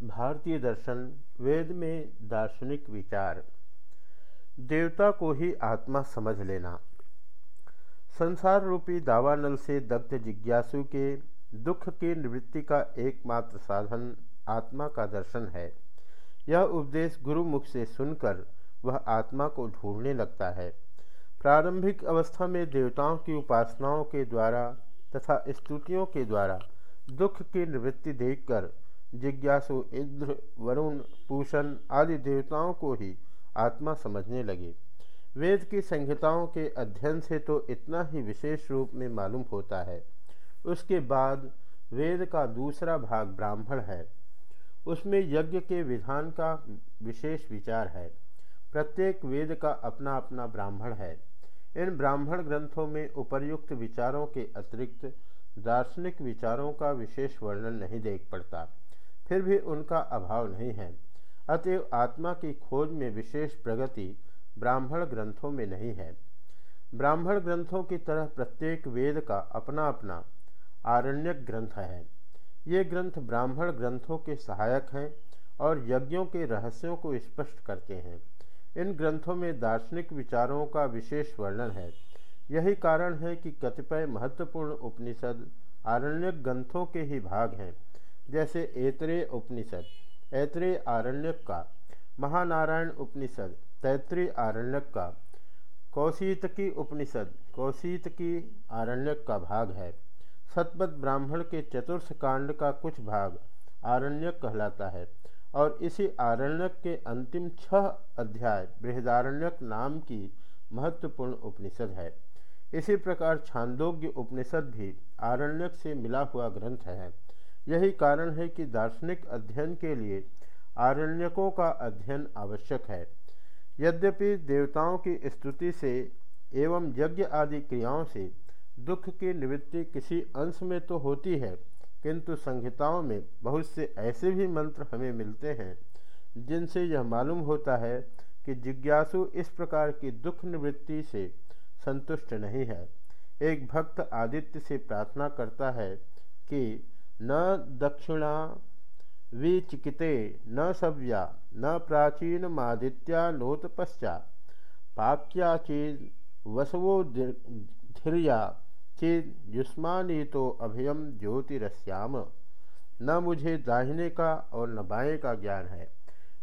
भारतीय दर्शन, वेद में दार्शनिक विचार। देवता को ही आत्मा समझ लेना। संसार रूपी दावानल से दग्ध जिज्ञासु के दुख की निवृत्ति का एकमात्र साधन आत्मा का दर्शन है। यह उपदेश गुरु मुख से सुनकर वह आत्मा को ढूँढने लगता है। प्रारंभिक अवस्था में देवताओं की उपासनाओं के द्वारा तथा स्तुतियों के द्वारा दुख की निवृत्ति देखकर जिज्ञासु इंद्र, वरुण पूषण आदि देवताओं को ही आत्मा समझने लगे। वेद की संहिताओं के अध्ययन से तो इतना ही विशेष रूप में मालूम होता है। उसके बाद वेद का दूसरा भाग ब्राह्मण है। उसमें यज्ञ के विधान का विशेष विचार है। प्रत्येक वेद का अपना अपना ब्राह्मण है। इन ब्राह्मण ग्रंथों में उपर्युक्त विचारों के अतिरिक्त दार्शनिक विचारों का विशेष वर्णन नहीं देख पड़ता। फिर भी उनका अभाव नहीं है। अतएव आत्मा की खोज में विशेष प्रगति ब्राह्मण ग्रंथों में नहीं है। ब्राह्मण ग्रंथों की तरह प्रत्येक वेद का अपना अपना आरण्यक ग्रंथ है। ये ग्रंथ ब्राह्मण ग्रंथों के सहायक हैं और यज्ञों के रहस्यों को स्पष्ट करते हैं। इन ग्रंथों में दार्शनिक विचारों का विशेष वर्णन है। यही कारण है कि कतिपय महत्वपूर्ण उपनिषद आरण्यक ग्रंथों के ही भाग हैं। जैसे ऐतरेय उपनिषद, ऐतरेय आरण्यक का, महानारायण उपनिषद तैतृय आरण्यक का कौशितकी उपनिषद, कौशित की आरण्यक का भाग है। सतपथ ब्राह्मण के चतुर्थ कांड का कुछ भाग आरण्यक कहलाता है और इसी आरण्यक के अंतिम छह अध्याय बृहदारण्यक नाम की महत्वपूर्ण उपनिषद है। इसी प्रकार छांदोग्य उपनिषद भी आरण्यक से मिला हुआ ग्रंथ है। यही कारण है कि दार्शनिक अध्ययन के लिए आरण्यकों का अध्ययन आवश्यक है। यद्यपि देवताओं की स्तुति से एवं यज्ञ आदि क्रियाओं से दुख की निवृत्ति किसी अंश में तो होती है, किंतु संहिताओं में बहुत से ऐसे भी मंत्र हमें मिलते हैं, जिनसे यह मालूम होता है कि जिज्ञासु इस प्रकार की दुख निवृत्ति से संतुष्ट नहीं है। एक भक्त आदित्य से प्रार्थना करता है कि न दक्षिणा विचिकिते न सव्या, न प्राचीनमादित्या नोतपश्चा पाक्या चेद वसवो धीर्या, चेद युष्मानी तो अभयम ज्योतिरश्याम न मुझे दाहिने का और न बाएँ का ज्ञान है।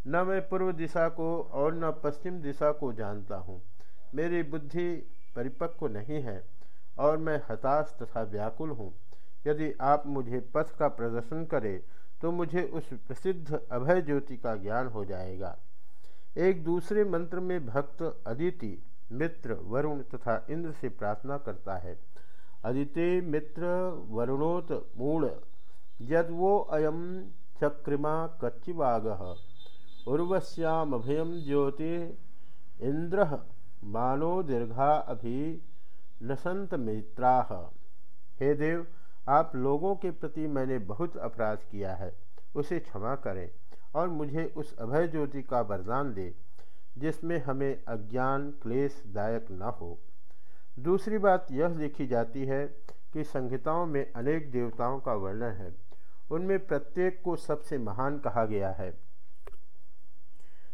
न मैं पूर्व दिशा को और न पश्चिम दिशा को जानता हूँ। मेरी बुद्धि परिपक्व नहीं है और मैं हताश तथा व्याकुल हूँ। यदि आप मुझे पथ का प्रदर्शन करें तो मुझे उस प्रसिद्ध अभय ज्योति का ज्ञान हो जाएगा। एक दूसरे मंत्र में भक्त अदिति, मित्र, वरुण तथा इंद्र से प्रार्थना करता है। अदिति मित्र, वरुणोत मूल यद वो अयम चक्रिमा कच्चिवाग उर्वश्यामभयम ज्योति इंद्र मानो दीर्घा अभि नसंत मित्रा। हे देव आप लोगों के प्रति मैंने बहुत अपराध किया है, उसे क्षमा करें और मुझे उस अभय ज्योति का वरदान दे, जिसमें हमें अज्ञान क्लेश दायक न हो। दूसरी बात यह लिखी जाती है कि संहिताओं में अनेक देवताओं का वर्णन है। उनमें प्रत्येक को सबसे महान कहा गया है।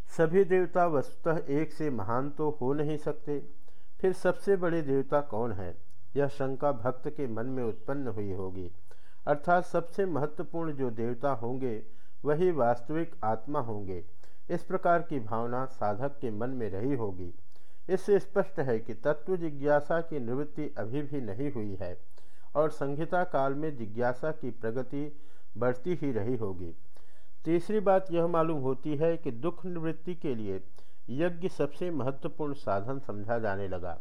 सभी देवता वस्तुतः एक से महान तो हो नहीं सकते, फिर सबसे बड़े देवता कौन है? यह शंका भक्त के मन में उत्पन्न हुई होगी। अर्थात सबसे महत्वपूर्ण जो देवता होंगे, वही वास्तविक आत्मा होंगे। इस प्रकार की भावना साधक के मन में रही होगी। इससे स्पष्ट है कि तत्व जिज्ञासा की निवृत्ति अभी भी नहीं हुई है और संहिता काल में जिज्ञासा की प्रगति बढ़ती ही रही होगी। तीसरी बात यह मालूम होती है कि दुख निवृत्ति के लिए यज्ञ सबसे महत्वपूर्ण साधन समझा जाने लगा।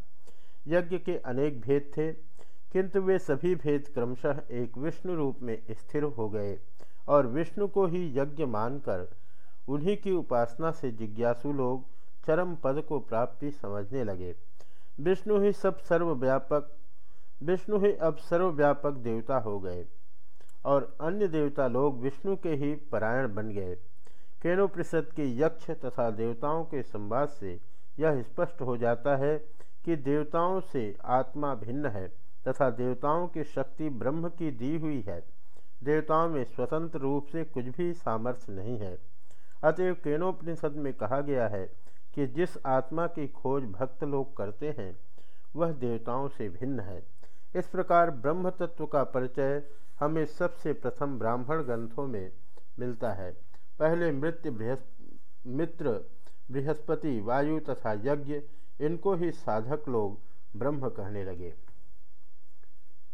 यज्ञ के अनेक भेद थे, किंतु वे सभी भेद क्रमशः एक विष्णु रूप में स्थिर हो गए और विष्णु को ही यज्ञ मानकर उन्हीं की उपासना से जिज्ञासु लोग चरम पद को प्राप्ति समझने लगे। विष्णु ही सब सर्वव्यापक, विष्णु ही अब सर्वव्यापक देवता हो गए और अन्य देवता लोग विष्णु के ही परायण बन गए। केनोपनिषद के यक्ष तथा देवताओं के संवाद से यह स्पष्ट हो जाता है कि देवताओं से आत्मा भिन्न है तथा देवताओं की शक्ति ब्रह्म की दी हुई है। देवताओं में स्वतंत्र रूप से कुछ भी सामर्थ्य नहीं है। अतएव केनोपनिषद में कहा गया है कि जिस आत्मा की खोज भक्त लोग करते हैं, वह देवताओं से भिन्न है। इस प्रकार ब्रह्म तत्व का परिचय हमें सबसे प्रथम ब्राह्मण ग्रंथों में मिलता है। पहले मृत्यु मित्र, बृहस्पति, वायु तथा यज्ञ इनको ही साधक लोग ब्रह्म कहने लगे।